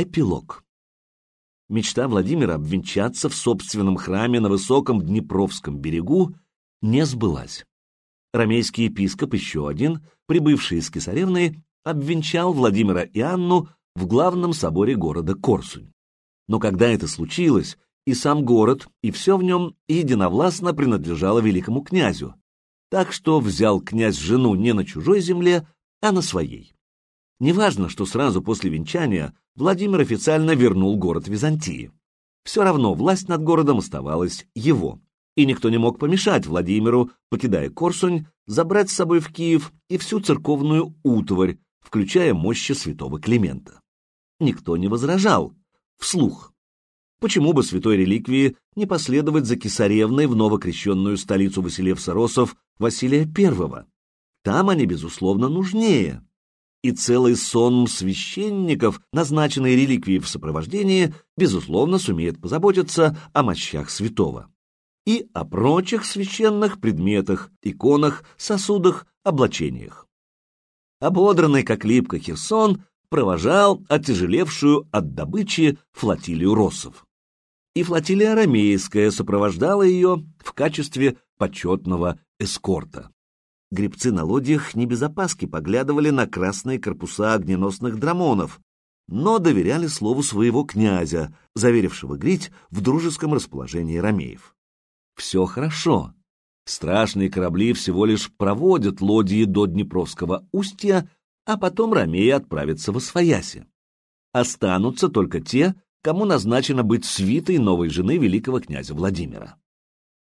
Эпилог. Мечта Владимира обвенчаться в собственном храме на высоком Днепровском берегу не сбылась. Ромейский епископ, еще один, прибывший из Кесаревны, обвенчал Владимира и Анну в главном соборе города Корсунь. Но когда это случилось, и сам город, и все в нем единовластно принадлежало великому князю, так что взял князь жену не на чужой земле, а на своей. Неважно, что сразу после венчания Владимир официально вернул город Византии. Все равно власть над городом оставалась его, и никто не мог помешать Владимиру, покидая Корсунь, забрать с собой в Киев и всю церковную утварь, включая мощи святого Климента. Никто не возражал, вслух. Почему бы святой реликвии не последовать за Кесаревной в новокрещенную столицу Василевса-Росов Василия I? Там они, безусловно, нужнее. И целый сон священников, назначенный реликвией в сопровождении, безусловно, сумеет позаботиться о мощах святого. И о прочих священных предметах, иконах, сосудах, облачениях. Ободранный, как липко Херсон, провожал оттяжелевшую от добычи флотилию россов и флотилия арамейская сопровождала ее в качестве почетного эскорта. Гребцы на лодьях не без опаски поглядывали на красные корпуса огненосных драмонов, но доверяли слову своего князя, заверившего грить в дружеском расположении ромеев. Все хорошо. Страшные корабли всего лишь проводят лодьи до Днепровского устья, а потом ромеи отправятся в Освояси. Останутся только те, кому назначено быть свитой новой жены великого князя Владимира.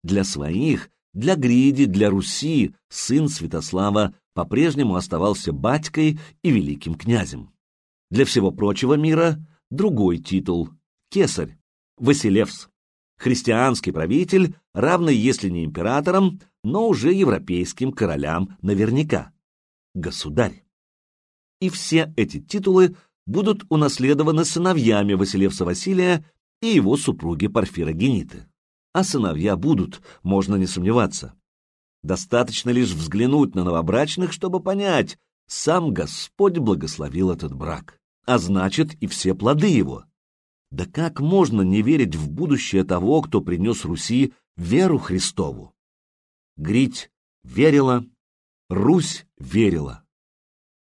Для своих, для Гриди, для Руси сын Святослава по-прежнему оставался батькой и великим князем. Для всего прочего мира другой титул — кесарь, Василевс, христианский правитель, равный, если не императорам, но уже европейским королям наверняка, государь. И все эти титулы будут унаследованы сыновьями Василевса Василия и его супруги Порфира Гениты. А сыновья будут, можно не сомневаться. Достаточно лишь взглянуть на новобрачных, чтобы понять, сам Господь благословил этот брак, а значит и все плоды его. Да как можно не верить в будущее того, кто принес Руси веру Христову? Грить верила, Русь верила.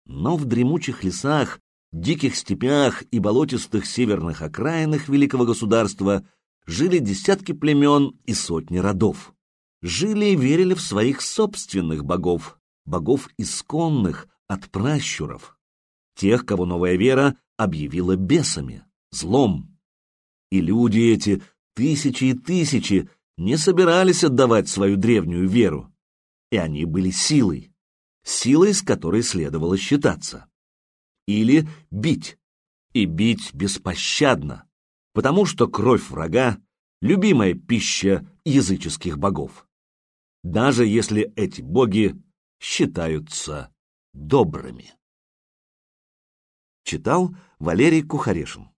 Но в дремучих лесах диких степях и болотистых северных окраинах великого государства жили десятки племен и сотни родов. Жили и верили в своих собственных богов, богов исконных от пращуров, тех, кого новая вера объявила бесами, злом. И люди эти, тысячи и тысячи, не собирались отдавать свою древнюю веру, и они были силой, силой, с которой следовало считаться или бить. И бить беспощадно, потому что кровь врага — любимая пища языческих богов. Даже если эти боги считаются добрыми. Читал Валерий Кухарешин